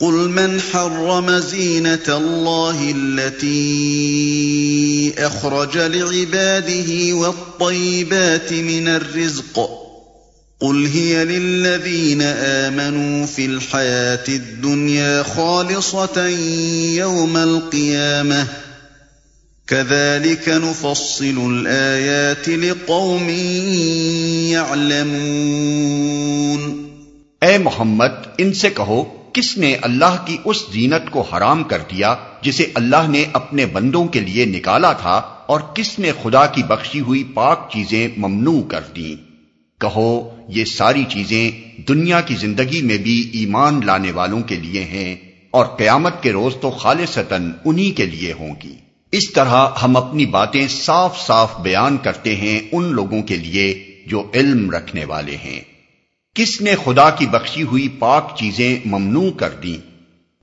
قل من حرم زينة الله التي أخرج لعباده والطيبات من الرزق قل هي للذين آمنوا في الحياة الدنيا خالصة يوم القيامة كذلك نفصل الآيات لقوم يعلمون اے محمد، ان سے کہو کس نے اللہ کی اس زینت کو حرام کر دیا جسے اللہ نے اپنے بندوں کے لیے نکالا تھا اور کس نے خدا کی بخشی ہوئی پاک چیزیں ممنوع کر دیں؟ کہو، یہ ساری چیزیں دنیا کی زندگی میں بھی ایمان لانے والوں کے لیے ہیں اور قیامت کے روز تو خالصتاً انہی کے لیے ہوں گی۔ اس طرح ہم اپنی باتیں صاف صاف بیان کرتے ہیں ان لوگوں کے لیے جو علم رکھنے والے ہیں۔ کس نے خدا کی بخشی ہوئی پاک چیزیں ممنوع کر دیں؟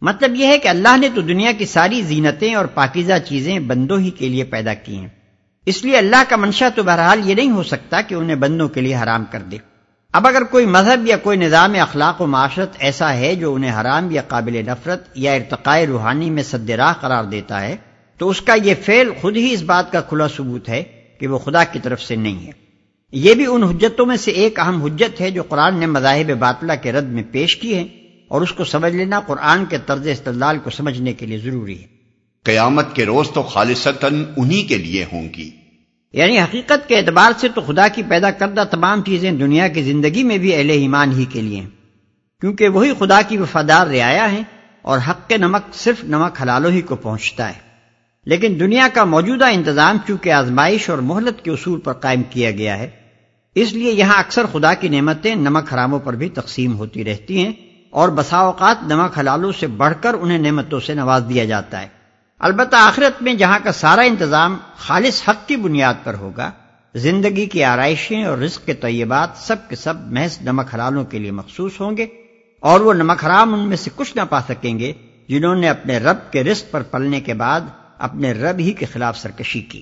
مطلب یہ ہے کہ اللہ نے تو دنیا کی ساری زینتیں اور پاکیزہ چیزیں بندوں ہی کے لیے پیدا کی ہیں۔ اس لیے اللہ کا منشا تو بہرحال یہ نہیں ہو سکتا کہ انہیں بندوں کے لیے حرام کر دے۔ اب اگر کوئی مذہب یا کوئی نظام اخلاق و معاشرت ایسا ہے جو انہیں حرام یا قابل نفرت یا ارتقاء روحانی میں سد راہ قرار دیتا ہے، تو اس کا یہ فعل خود ہی اس بات کا کھلا ثبوت ہے کہ وہ خدا کی طرف سے نہیں ہے۔ یہ بھی ان حجتوں میں سے ایک اہم حجت ہے جو قرآن نے مذاہب باطلہ کے رد میں پیش کی ہے اور اس کو سمجھ لینا قرآن کے طرز استدلال کو سمجھنے کے لیے ضروری ہے۔ قیامت کے روز تو خالصتاً انہی کے لیے ہوں گی۔ یعنی حقیقت کے اعتبار سے تو خدا کی پیدا کردہ تمام چیزیں دنیا کی زندگی میں بھی اہل ایمان ہی کے لیے ہیں۔ کیونکہ وہی خدا کی وفادار رعایا ہیں اور حق کے نمک صرف نمک حلالوں ہی کو پہنچتا ہے۔ لیکن دنیا کا موجودہ انتظام چونکہ آزمائش اور مہلت کے اصول پر قائم کیا گیا ہے اس لیے یہاں اکثر خدا کی نعمتیں نمک حراموں پر بھی تقسیم ہوتی رہتی ہیں اور بسا اوقات نمک حلالوں سے بڑھ کر انہیں نعمتوں سے نواز دیا جاتا ہے۔ البتہ آخرت میں جہاں کا سارا انتظام خالص حق کی بنیاد پر ہوگا، زندگی کی آرائشیں اور رزق کے طیبات سب کے سب محض نمک حلالوں کے لیے مخصوص ہوں گے اور وہ نمک حرام ان میں سے کچھ نہ پا سکیں گے جنہوں نے اپنے رب کے رزق پر پلنے کے بعد اپنے رب ہی کے خلاف سرکشی کی۔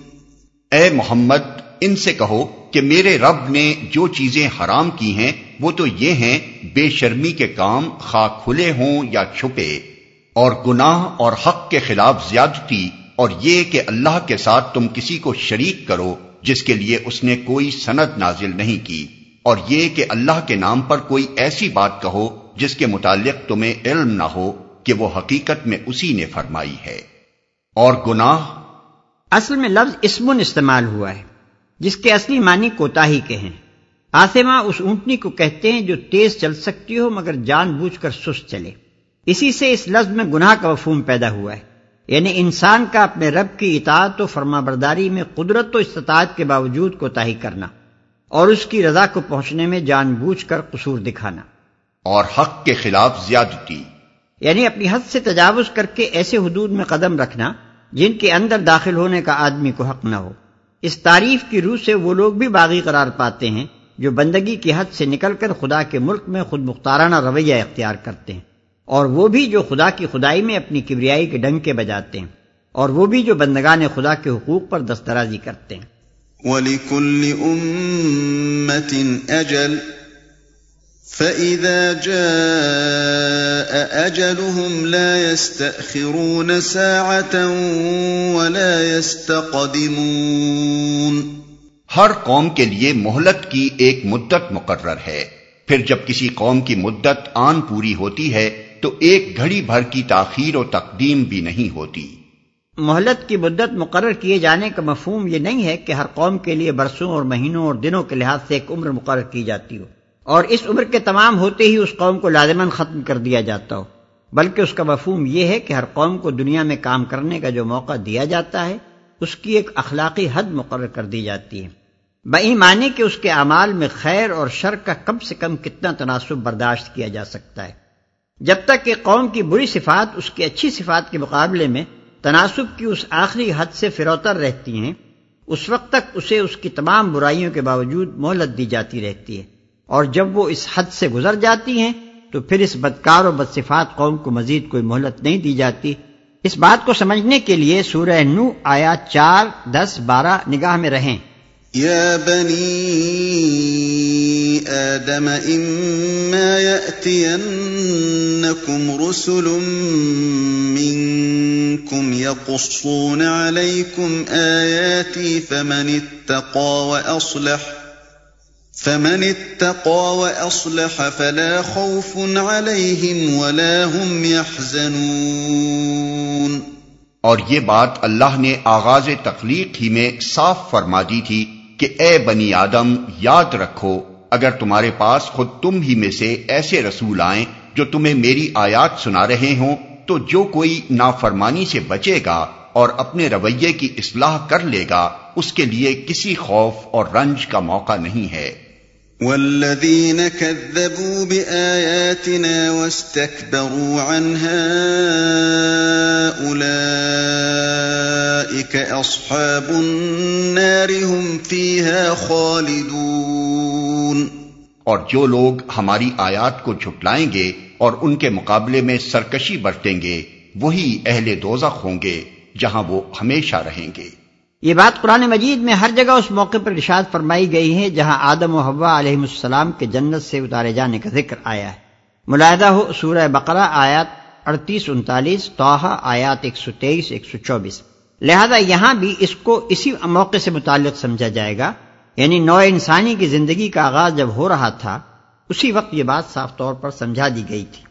اے محمد، ان سے کہو کہ میرے رب نے جو چیزیں حرام کی ہیں، وہ تو یہ ہیں، بے شرمی کے کام خواہ کھلے ہوں یا چھپے۔ اور گناہ اور حق کے خلاف زیادتی، اور یہ کہ اللہ کے ساتھ تم کسی کو شریک کرو، جس کے لیے اس نے کوئی سند نازل نہیں کی۔ اور یہ کہ اللہ کے نام پر کوئی ایسی بات کہو، جس کے متعلق تمہیں علم نہ ہو، کہ وہ حقیقت میں اسی نے فرمائی ہے۔ اور گناہ اصل میں لفظ اسمن استعمال ہوا ہے جس کے اصلی معنی کوتا ہی کے ہیں۔ آسما اس اونٹنی کو کہتے ہیں جو تیز چل سکتی ہو مگر جان بوجھ کر سست چلے۔ اسی سے اس لفظ میں گناہ کا وفوم پیدا ہوا ہے۔ یعنی انسان کا اپنے رب کی اطاعت و فرما برداری میں قدرت و استطاعت کے باوجود کوتا ہی کرنا اور اس کی رضا کو پہنچنے میں جان بوجھ کر قصور دکھانا۔ اور حق کے خلاف زیادتی۔ یعنی اپنی حد سے تجاوز کر کے ایسے حدود میں قدم رکھنا جن کے اندر داخل ہونے کا آدمی کو حق نہ ہو۔ اس تعریف کی روح سے وہ لوگ بھی باغی قرار پاتے ہیں جو بندگی کی حد سے نکل کر خدا کے ملک میں خود مختارانہ رویہ اختیار کرتے ہیں۔ اور وہ بھی جو خدا کی خدائی میں اپنی کبریائی کے ڈنگ کے بجاتے ہیں۔ اور وہ بھی جو بندگان خدا کے حقوق پر دسترازی کرتے ہیں۔ وَلِكُلِّ أُمَّةٍ أَجَلٍ فَإِذَا جَاءَ أَجَلُهُمْ لَا يَسْتَأْخِرُونَ سَاعَةً وَلَا يَسْتَقْدِمُونَ ہر قوم کے لیے مہلت کی ایک مدت مقرر ہے۔ پھر جب کسی قوم کی مدت آن پوری ہوتی ہے تو ایک گھڑی بھر کی تاخیر و تقدیم بھی نہیں ہوتی۔ مہلت کی مدت مقرر کیے جانے کا مفہوم یہ نہیں ہے کہ ہر قوم کے لیے برسوں اور مہینوں اور دنوں کے لحاظ سے ایک عمر مقرر کی جاتی ہو۔ اور اس عمر کے تمام ہوتے ہی اس قوم کو لازمن ختم کر دیا جاتا ہو۔ بلکہ اس کا مفہوم یہ ہے کہ ہر قوم کو دنیا میں کام کرنے کا جو موقع دیا جاتا ہے، اس کی ایک اخلاقی حد مقرر کر دی جاتی ہے۔ بئی معنی کہ اس کے اعمال میں خیر اور شر کا کم سے کم کتنا تناسب برداشت کیا جا سکتا ہے۔ جب تک کہ قوم کی بری صفات اس کی اچھی صفات کے مقابلے میں تناسب کی اس آخری حد سے فروتر رہتی ہیں، اس وقت تک اسے اس کی تمام برائیوں کے باوجود مہلت دی جاتی رہتی ہے۔ اور جب وہ اس حد سے گزر جاتی ہیں، تو پھر اس بدکار و بدصفات قوم کو مزید کوئی مہلت نہیں دی جاتی۔ اس بات کو سمجھنے کے لیے سورہ نو آیا چار، دس، بارہ نگاہ میں رہیں۔ يا بني آدم إما يأتينكم رسل منكم يقصون عليكم آياتي فمن اتقى وأصلح فمن اتقى وأصلح فلا خوف عليهم ولا هم يحزنون۔ اور یہ بات اللہ نے آغاز تخلیق ہی میں صاف فرما دی تھی کہ اے بنی آدم، یاد رکھو، اگر تمہارے پاس خود تم ہی میں سے ایسے رسول آئیں جو تمہیں میری آیات سنا رہے ہوں، تو جو کوئی نافرمانی سے بچے گا اور اپنے رویے کی اصلاح کر لے گا، اس کے لیے کسی خوف اور رنج کا موقع نہیں ہے۔ والذين كذبوا بآياتنا واستكبروا عنها أولئك أصحاب النار هم فيها خالدون اور جو لوگ ہماری آیات کو جھٹلائیں گے اور ان کے مقابلے میں سرکشی برتیں گے، وہی اہل دوزخ ہوں گے جہاں وہ ہمیشہ رہیں گے۔ یہ بات قرآن مجید میں ہر جگہ اس موقع پر ارشاد فرمائی گئی ہے جہاں آدم و حوا علیہ السلام کے جنت سے اتارے جانے کا ذکر آیا ہے۔ ملاحدہ ہو، سورہ بقرہ آیات اڑتیس، انتالیس توحا آیات ایک سو تیئیس، ایک سو چوبیس۔ لہذا یہاں بھی اس کو اسی موقع سے متعلق سمجھا جائے گا۔ یعنی نو انسانی کی زندگی کا آغاز جب ہو رہا تھا، اسی وقت یہ بات صاف طور پر سمجھا دی گئی تھی۔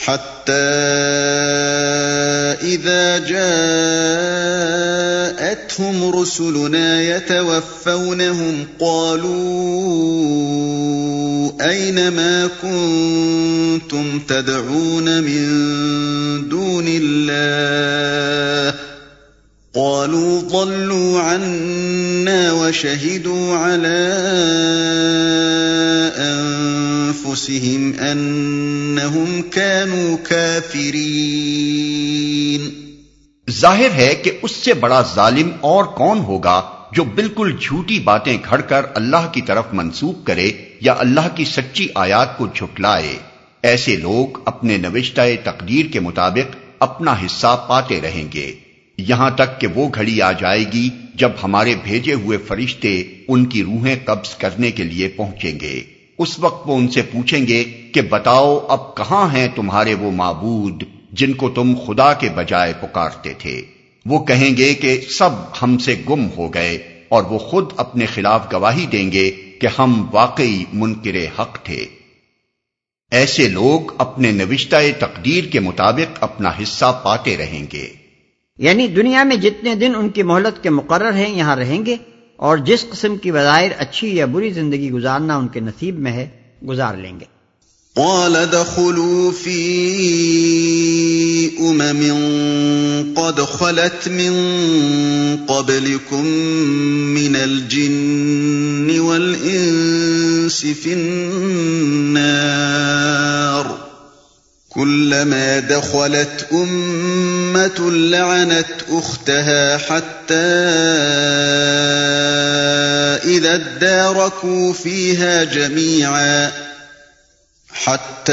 حتى إذا جاءتهم رسلنا يتوفونهم قالوا أين ما كنتم تدعون من دون الله قالوا ضلوا عنا وشهدوا على أنفسهم أنهم كانوا كافرين. ظاہر ہے کہ اس سے بڑا ظالم اور کون ہوگا جو بالکل جھوٹی باتیں گھڑ کر اللہ کی طرف منسوب کرے یا اللہ کی سچی آیات کو جھٹلائے۔ ایسے لوگ اپنے نوشتہ تقدیر کے مطابق اپنا حصہ پاتے رہیں گے۔ یہاں تک کہ وہ گھڑی آ جائے گی جب ہمارے بھیجے ہوئے فرشتے ان کی روحیں قبض کرنے کے لیے پہنچیں گے۔ اس وقت وہ ان سے پوچھیں گے کہ بتاؤ اب کہاں ہیں تمہارے وہ معبود جن کو تم خدا کے بجائے پکارتے تھے؟ وہ کہیں گے کہ سب ہم سے گم ہو گئے اور وہ خود اپنے خلاف گواہی دیں گے کہ ہم واقعی منکر حق تھے۔ ایسے لوگ اپنے نوشتہ تقدیر کے مطابق اپنا حصہ پاتے رہیں گے۔ یعنی دنیا میں جتنے دن ان کی مہلت کے مقرر ہیں، یہاں رہیں گے اور جس قسم کی وظائر اچھی یا بری زندگی گزارنا ان کے نصیب میں ہے، گزار لیں گے۔ قال دخلوا في أمم قد خلت من قبلكم من الجن والإنس في النار۔ كلما دخلت أمة لعنت أختها حتى إذا اداركوا فيها جميعا حتى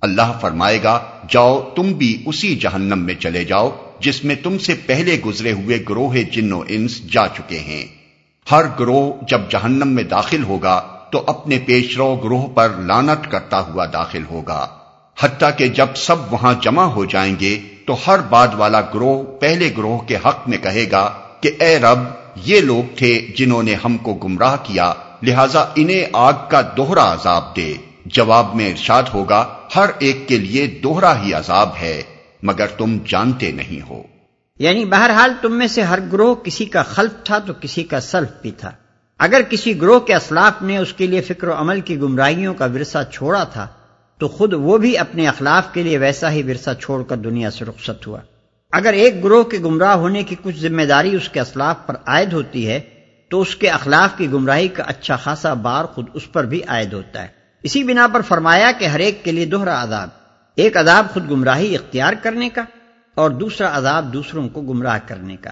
اللہ فرمائے گا، جاؤ، تم بھی اسی جہنم میں چلے جاؤ، جس میں تم سے پہلے گزرے ہوئے گروہ جن و انس جا چکے ہیں۔ ہر گروہ جب جہنم میں داخل ہوگا، تو اپنے پیشرو گروہ پر لانت کرتا ہوا داخل ہوگا۔ حتیٰ کہ جب سب وہاں جمع ہو جائیں گے، تو ہر بعد والا گروہ پہلے گروہ کے حق میں کہے گا کہ، اے رب، یہ لوگ تھے جنہوں نے ہم کو گمراہ کیا، لہذا انہیں آگ کا دوہرا عذاب دے۔ جواب میں ارشاد ہوگا، ہر ایک کے لیے دوہرا ہی عذاب ہے، مگر تم جانتے نہیں ہو۔ یعنی بہرحال تم میں سے ہر گروہ کسی کا خلف تھا تو کسی کا سلف بھی تھا۔ اگر کسی گروہ کے اسلاف نے اس کے لیے فکر و عمل کی گمراہیوں کا ورثہ چھوڑا تھا، تو خود وہ بھی اپنے اخلاف کے لیے ویسا ہی ورثہ چھوڑ کر دنیا سے رخصت ہوا۔ اگر ایک گروہ کے گمراہ ہونے کی کچھ ذمہ داری اس کے اسلاف پر عائد ہوتی ہے، تو اس کے اخلاف کی گمراہی کا اچھا خاصا بار خود اس پر بھی عائد ہوتا ہے۔ اسی بنا پر فرمایا کہ ہر ایک کے لیے دوہرا عذاب، ایک عذاب خود گمراہی اختیار کرنے کا اور دوسرا عذاب دوسروں کو گمراہ کرنے کا۔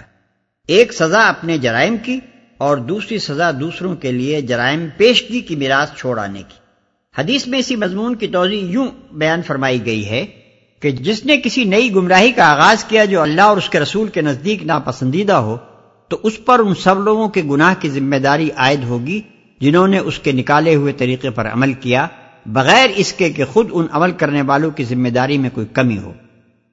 ایک سزا اپنے جرائم کی اور دوسری سزا دوسروں کے لیے جرائم پیشگی کی میراث چھوڑ آنے کی۔ حدیث میں اسی مضمون کی توضیع یوں بیان فرمائی گئی ہے کہ جس نے کسی نئی گمراہی کا آغاز کیا جو اللہ اور اس کے رسول کے نزدیک ناپسندیدہ ہو، تو اس پر ان سب لوگوں کے گناہ کی ذمہ داری عائد ہوگی جنہوں نے اس کے نکالے ہوئے طریقے پر عمل کیا، بغیر اس کے کہ خود ان عمل کرنے والوں کی ذمہ داری میں کوئی کمی ہو۔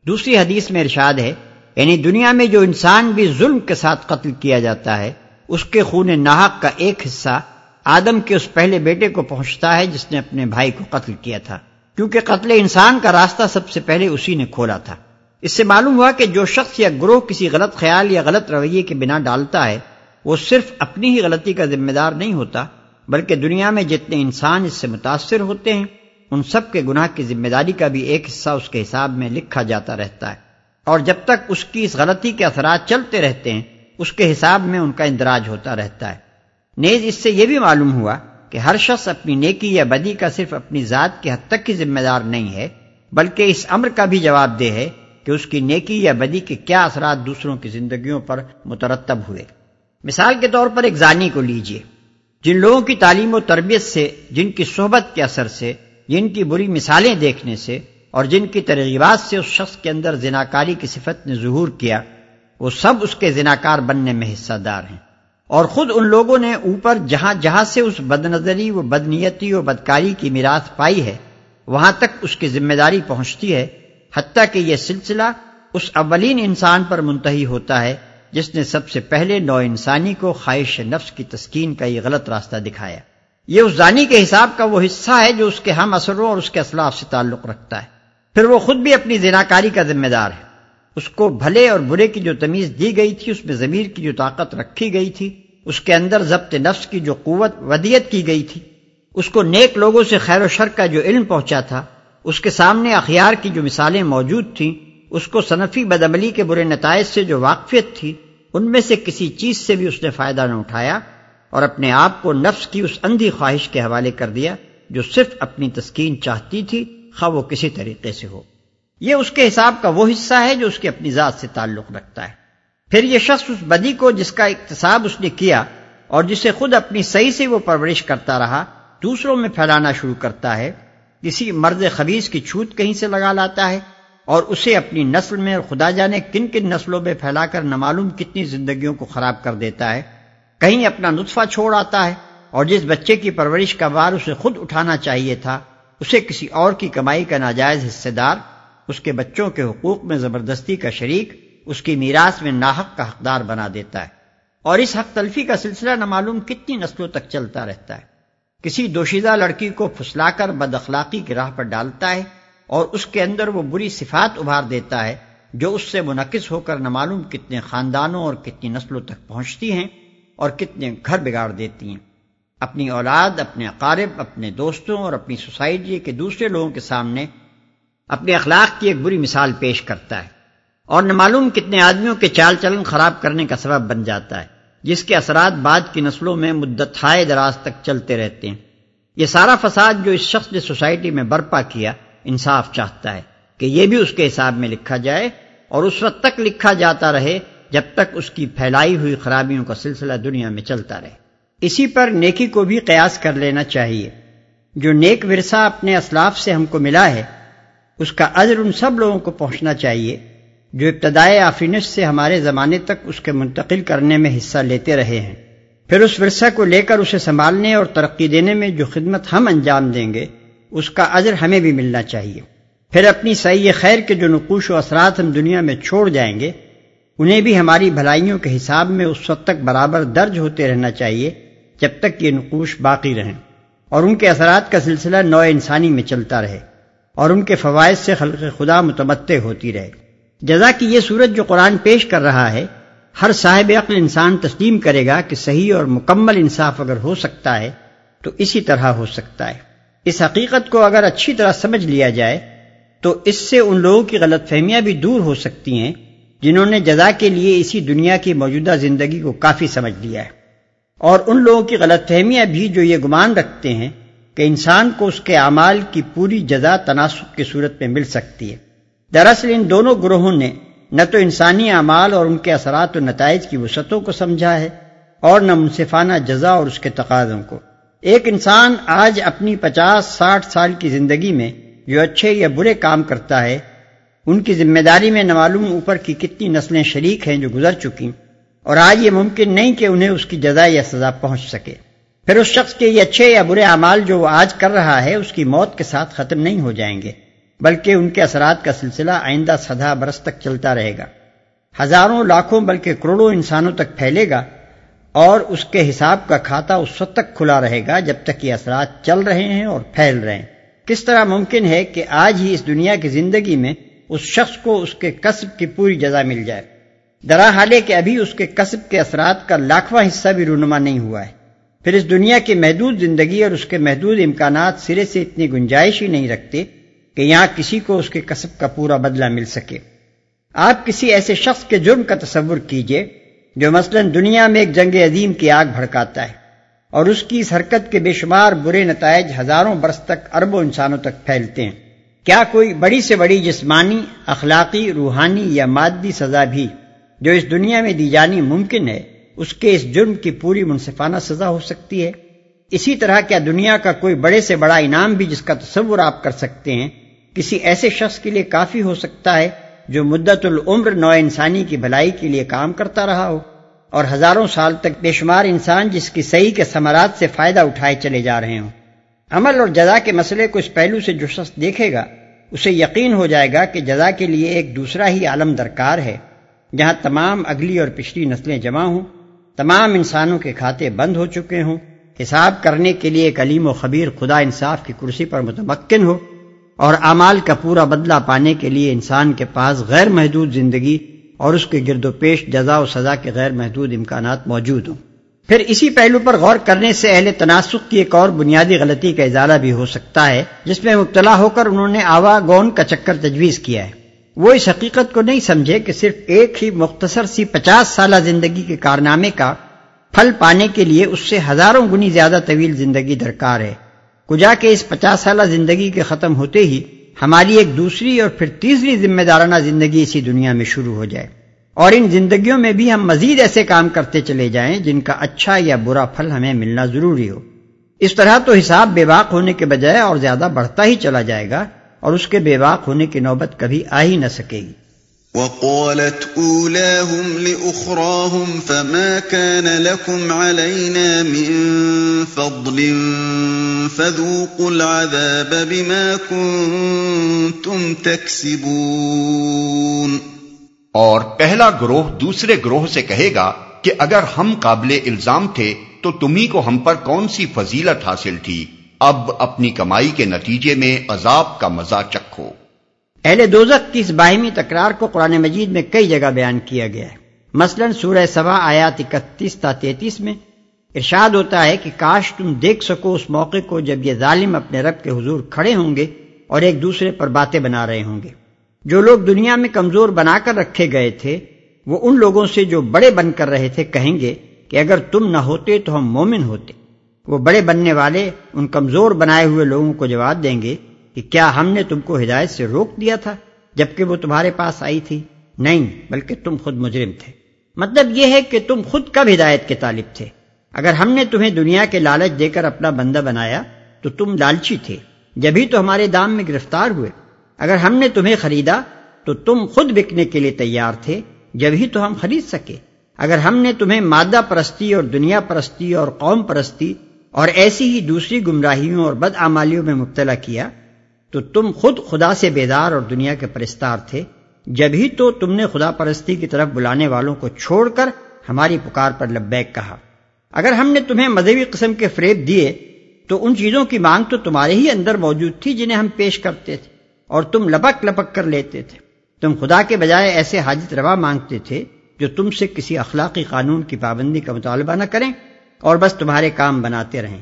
دوسری حدیث میں ارشاد ہے یعنی دنیا میں جو انسان بھی ظلم کے ساتھ قتل کیا جاتا ہے، اس کے خون ناحق کا ایک حصہ آدم کے اس پہلے بیٹے کو پہنچتا ہے جس نے اپنے بھائی کو قتل کیا تھا۔ کیونکہ قتل انسان کا راستہ سب سے پہلے اسی نے کھولا تھا۔ اس سے معلوم ہوا کہ جو شخص یا گروہ کسی غلط خیال یا غلط رویے کے بنا ڈالتا ہے، وہ صرف اپنی ہی غلطی کا ذمہ دار نہیں ہوتا بلکہ دنیا میں جتنے انسان اس سے متاثر ہوتے ہیں، ان سب کے گناہ کی ذمہ داری کا بھی ایک حصہ اس کے حساب میں لکھا جاتا رہتا ہے۔ اور جب تک اس کی اس غلطی کے اثرات چلتے رہتے ہیں، اس کے حساب میں ان کا اندراج ہوتا رہتا ہے۔ نیز اس سے یہ بھی معلوم ہوا کہ ہر شخص اپنی نیکی یا بدی کا صرف اپنی ذات کے حد تک کی ذمہ دار نہیں ہے، بلکہ اس امر کا بھی جواب دہ ہے کہ اس کی نیکی یا بدی کے کیا اثرات دوسروں کی زندگیوں پر مترتب ہوئے۔ مثال کے طور پر ایک زانی کو لیجیے۔ جن لوگوں کی تعلیم و تربیت سے، جن کی صحبت کے اثر سے، جن کی بری مثالیں دیکھنے سے، اور جن کی ترغیبات سے اس شخص کے اندر زناکاری کی صفت نے ظہور کیا، وہ سب اس کے زناکار بننے میں حصہ دار ہیں۔ اور خود ان لوگوں نے اوپر جہاں جہاں سے اس بد نظری و بدنیتی و بدکاری کی میراث پائی ہے، وہاں تک اس کی ذمہ داری پہنچتی ہے، حتیٰ کہ یہ سلسلہ اس اولین انسان پر منتحی ہوتا ہے جس نے سب سے پہلے نو انسانی کو خواہش نفس کی تسکین کا یہ غلط راستہ دکھایا۔ یہ اس زانی کے حساب کا وہ حصہ ہے جو اس کے ہم اثروں اور اس کے اسلاف سے تعلق رکھتا ہے۔ پھر وہ خود بھی اپنی زناکاری کا ذمہ دار ہے۔ اس کو بھلے اور برے کی جو تمیز دی گئی تھی، اس میں ضمیر کی جو طاقت رکھی گئی تھی، اس کے اندر ضبط نفس کی جو قوت، ودیت کی گئی تھی۔ اس کو نیک لوگوں سے خیر و شر کا جو علم پہنچا تھا، اس کے سامنے اخیار کی جو مثالیں موجود تھیں اس کو صنفی بدعملی کے برے نتائج سے جو واقفیت تھی، ان میں سے کسی چیز سے بھی اس نے فائدہ نہ اٹھایا اور اپنے آپ کو نفس کی اس اندھی خواہش کے حوالے کر دیا جو صرف اپنی تسکین چاہتی تھی، خواہ وہ کسی طریقے سے ہو۔ یہ اس کے حساب کا وہ حصہ ہے جو اس کی اپنی ذات سے تعلق رکھتا ہے۔ پھر یہ شخص اس بدی کو جس کا اقتصاب اس نے کیا اور جسے خود اپنی صحیح سے وہ پرورش کرتا رہا، دوسروں میں پھیلانا شروع کرتا ہے۔ کسی مرد خبیص کی چھوت کہیں سے لگا لاتا ہے۔ اور اسے اپنی نسل میں اور خدا جانے کن کن نسلوں میں پھیلا کر نمعلوم کتنی زندگیوں کو خراب کر دیتا ہے۔ کہیں اپنا نطفہ چھوڑ آتا ہے اور جس بچے کی پرورش کا بار اسے خود اٹھانا چاہیے تھا، اسے کسی اور کی کمائی کا ناجائز حصے دار، اس کے بچوں کے حقوق میں زبردستی کا شریک، اس کی میراث میں ناحق کا حقدار بنا دیتا ہے۔ اور اس حق تلفی کا سلسلہ نمعلوم کتنی نسلوں تک چلتا رہتا ہے۔ کسی دوشیدہ لڑکی کو پھسلا کر بد اخلاقی کی راہ پر ڈالتا ہے اور اس کے اندر وہ بری صفات ابھار دیتا ہے جو اس سے منعقد ہو کر نمعلوم کتنے خاندانوں اور کتنی نسلوں تک پہنچتی ہیں اور کتنے گھر بگاڑ دیتی ہیں۔ اپنی اولاد، اپنے اقارب، اپنے دوستوں اور اپنی سوسائٹی کے دوسرے لوگوں کے سامنے اپنے اخلاق کی ایک بری مثال پیش کرتا ہے اور نہ معلوم کتنے آدمیوں کے چال چلن خراب کرنے کا سبب بن جاتا ہے، جس کے اثرات بعد کی نسلوں میں مدت ہائے دراز تک چلتے رہتے ہیں۔ یہ سارا فساد جو اس شخص نے سوسائٹی میں برپا کیا انصاف چاہتا ہے کہ یہ بھی اس کے حساب میں لکھا جائے اور اس وقت تک لکھا جاتا رہے جب تک اس کی پھیلائی ہوئی خرابیوں کا سلسلہ دنیا میں چلتا رہے۔ اسی پر نیکی کو بھی قیاس کر لینا چاہیے۔ جو نیک ورثہ اپنے اسلاف سے ہم کو ملا ہے، اس کا عزر ان سب لوگوں کو پہنچنا چاہیے جو ابتدائے آفرینش سے ہمارے زمانے تک اس کے منتقل کرنے میں حصہ لیتے رہے ہیں۔ پھر اس ورثہ کو لے کر اسے سنبھالنے اور ترقی دینے میں جو خدمت ہم انجام دیں گے اس کا عزر ہمیں بھی ملنا چاہیے۔ پھر اپنی صحیح خیر کے جو نقوش و اثرات ہم دنیا میں چھوڑ جائیں گے، انہیں بھی ہماری بھلائیوں کے حساب میں اس وقت تک برابر درج ہوتے رہنا چاہیے جب تک یہ نقوش باقی رہیں۔ اور ان کے اثرات کا سلسلہ نو انسانی میں چلتا رہے اور ان کے فوائد سے خلق خدا متمتع ہوتی رہے۔ جزا کی یہ صورت جو قرآن پیش کر رہا ہے، ہر صاحب عقل انسان تسلیم کرے گا کہ صحیح اور مکمل انصاف اگر ہو سکتا ہے، تو اسی طرح ہو سکتا ہے۔ اس حقیقت کو اگر اچھی طرح سمجھ لیا جائے، تو اس سے ان لوگوں کی غلط فہمیاں بھی دور ہو سکتی ہیں، جنہوں نے جزا کے لیے اسی دنیا کی موجودہ زندگی کو کافی سمجھ لیا ہے۔ اور ان لوگوں کی غلط فہمیاں بھی جو یہ گمان رکھتے ہیں کہ انسان کو اس کے اعمال کی پوری جزا تناسب کی صورت میں مل سکتی ہے۔ دراصل ان دونوں گروہوں نے نہ تو انسانی اعمال اور ان کے اثرات و نتائج کی وسعتوں کو سمجھا ہے اور نہ منصفانہ جزا اور اس کے تقاضوں کو۔ ایک انسان آج اپنی پچاس ساٹھ سال کی زندگی میں جو اچھے یا برے کام کرتا ہے، ان کی ذمہ داری میں نہ اوپر کی کتنی نسلیں شریک ہیں جو گزر چکی اور آج یہ ممکن نہیں کہ انہیں اس کی جزا یا سزا پہنچ سکے۔ پھر اس شخص کے یہ اچھے یا برے اعمال جو وہ آج کر رہا ہے، اس کی موت کے ساتھ ختم نہیں ہو جائیں گے، بلکہ ان کے اثرات کا سلسلہ آئندہ سدا برس تک چلتا رہے گا۔ ہزاروں لاکھوں بلکہ کروڑوں انسانوں تک پھیلے گا اور اس کے حساب کا کھاتا اس وقت تک کھلا رہے گا جب تک یہ اثرات چل رہے ہیں اور پھیل رہے ہیں۔ کس طرح ممکن ہے کہ آج ہی اس دنیا کی زندگی میں اس شخص کو اس کے قصب کی پوری جزا مل جائے؟ درا حال کہ ابھی اس کے قصب کے اثرات کا لاکھواں حصہ بھی رونما نہیں ہوا ہے۔ پھر اس دنیا کی محدود زندگی اور اس کے محدود امکانات سرے سے اتنی گنجائش ہی نہیں رکھتے کہ یہاں کسی کو اس کے کسب کا پورا بدلہ مل سکے۔ آپ کسی ایسے شخص کے جرم کا تصور کیجیے جو مثلا دنیا میں ایک جنگ عظیم کی آگ بھڑکاتا ہے اور اس کی اس حرکت کے بے شمار برے نتائج ہزاروں برس تک اربوں انسانوں تک پھیلتے ہیں۔ کیا کوئی بڑی سے بڑی جسمانی، اخلاقی، روحانی یا مادی سزا بھی جو اس دنیا میں دی جانی ممکن ہے، اس کے اس جرم کی پوری منصفانہ سزا ہو سکتی ہے؟ اسی طرح کیا دنیا کا کوئی بڑے سے بڑا انعام بھی جس کا تصور آپ کر سکتے ہیں، کسی ایسے شخص کے لیے کافی ہو سکتا ہے جو مدت العمر نو انسانی کی بھلائی کے لیے کام کرتا رہا ہو اور ہزاروں سال تک بے شمار انسان جس کی صحیح کے ثمرات سے فائدہ اٹھائے چلے جا رہے ہوں۔ عمل اور جزا کے مسئلے کو اس پہلو سے جو شخص دیکھے گا، اسے یقین ہو جائے گا کہ جزا کے لیے ایک دوسرا ہی عالم درکار ہے، جہاں تمام اگلی اور پچھلی نسلیں جمع ہوں، تمام انسانوں کے کھاتے بند ہو چکے ہوں، حساب کرنے کے لیے ایک علیم و خبیر خدا انصاف کی کرسی پر متمکن ہو۔ اور اعمال کا پورا بدلہ پانے کے لیے انسان کے پاس غیر محدود زندگی اور اس کے گرد و پیش جزا و سزا کے غیر محدود امکانات موجود ہوں۔ پھر اسی پہلو پر غور کرنے سے اہل تناسق کی ایک اور بنیادی غلطی کا ازالہ بھی ہو سکتا ہے، جس میں مبتلا ہو کر انہوں نے آوا گون کا چکر تجویز کیا ہے۔ وہ اس حقیقت کو نہیں سمجھے کہ صرف ایک ہی مختصر سی پچاس سالہ زندگی کے کارنامے کا پھل پانے کے لیے اس سے ہزاروں گنی زیادہ طویل زندگی درکار ہے۔ کجا کے اس پچاس سالہ زندگی کے ختم ہوتے ہی ہماری ایک دوسری اور پھر تیسری ذمہ دارانہ زندگی اسی دنیا میں شروع ہو جائے۔ اور ان زندگیوں میں بھی ہم مزید ایسے کام کرتے چلے جائیں جن کا اچھا یا برا پھل ہمیں ملنا ضروری ہو۔ اس طرح تو حساب بے باق ہونے کے بجائے اور زیادہ بڑھتا ہی چلا جائے گا اور اس کے بے واق ہونے کی نوبت کبھی آ ہی نہ سکے گی۔ وقالت اولاهم لاخراهم فما كان لكم علينا من فضل فذوقوا العذاب بما كنتم تكسبون. اور پہلا گروہ دوسرے گروہ سے کہے گا کہ اگر ہم قابل الزام تھے تو تمہیں کو ہم پر کون سی فضیلت حاصل تھی؟ اب اپنی کمائی کے نتیجے میں عذاب کا مزہ چکھو۔ اہل دوزخ کی اس باہمی تکرار کو قرآن مجید میں کئی جگہ بیان کیا گیا ہے۔ مثلا سورہ سوا آیات اکتیس تا تینتیس میں ارشاد ہوتا ہے کہ کاش تم دیکھ سکو اس موقع کو جب یہ ظالم اپنے رب کے حضور کھڑے ہوں گے اور ایک دوسرے پر باتیں بنا رہے ہوں گے۔ جو لوگ دنیا میں کمزور بنا کر رکھے گئے تھے، وہ ان لوگوں سے جو بڑے بن کر رہے تھے کہیں گے کہ اگر تم نہ ہوتے تو ہم مومن ہوتے۔ وہ بڑے بننے والے، ان کمزور بنائے ہوئے لوگوں کو جواب دیں گے کہ کیا ہم نے تم کو ہدایت سے روک دیا تھا جبکہ وہ تمہارے پاس آئی تھی؟ نہیں، بلکہ تم خود مجرم تھے۔ مطلب یہ ہے کہ تم خود کب ہدایت کے طالب تھے۔ اگر ہم نے تمہیں دنیا کے لالچ دے کر اپنا بندہ بنایا، تو تم لالچی تھے۔ جبھی تو ہمارے دام میں گرفتار ہوئے۔ اگر ہم نے تمہیں خریدا، تو تم خود بکنے کے لیے تیار تھے جب ہی تو ہم خرید سکے۔ اگر ہم نے تمہیں مادہ پرستی اور دنیا پرستی اور قوم پرستی اور ایسی ہی دوسری گمراہیوں اور بد آمالیوں میں مبتلا کیا تو تم خود خدا سے بیدار اور دنیا کے پرستار تھے۔ جب ہی تو تم نے خدا پرستی کی طرف بلانے والوں کو چھوڑ کر ہماری پکار پر لبیک کہا۔ اگر ہم نے تمہیں مذہبی قسم کے فریب دیے، تو ان چیزوں کی مانگ تو تمہارے ہی اندر موجود تھی جنہیں ہم پیش کرتے تھے اور تم لپک لپک کر لیتے تھے۔ تم خدا کے بجائے ایسے حاجت روا مانگتے تھے جو تم سے کسی اخلاقی قانون کی پابندی کا مطالبہ نہ کریں اور بس تمہارے کام بناتے رہیں۔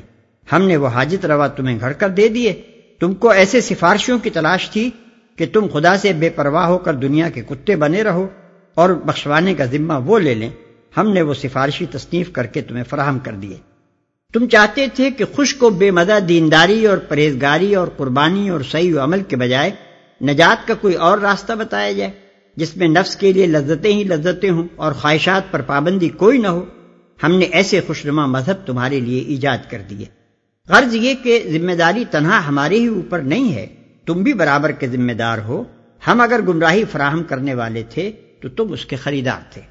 ہم نے وہ حاجت روا تمہیں گھڑ کر دے دیے۔ تم کو ایسے سفارشیوں کی تلاش تھی کہ تم خدا سے بے پرواہ ہو کر دنیا کے کتے بنے رہو اور بخشوانے کا ذمہ وہ لے لیں۔ ہم نے وہ سفارشی تصنیف کر کے تمہیں فراہم کر دیے۔ تم چاہتے تھے کہ خوش کو بے مدہ دینداری اور پرہیزگاری اور قربانی اور صحیح و عمل کے بجائے نجات کا کوئی اور راستہ بتایا جائے، جس میں نفس کے لیے لذتیں ہی لذتیں ہوں اور خواہشات پر پابندی کوئی نہ ہو۔ ہم نے ایسے خوشنما مذہب تمہارے لیے ایجاد کر دیے۔ غرض یہ کہ ذمہ داری تنہا ہمارے ہی اوپر نہیں ہے، تم بھی برابر کے ذمہ دار ہو۔ ہم اگر گمراہی فراہم کرنے والے تھے تو تم اس کے خریدار تھے۔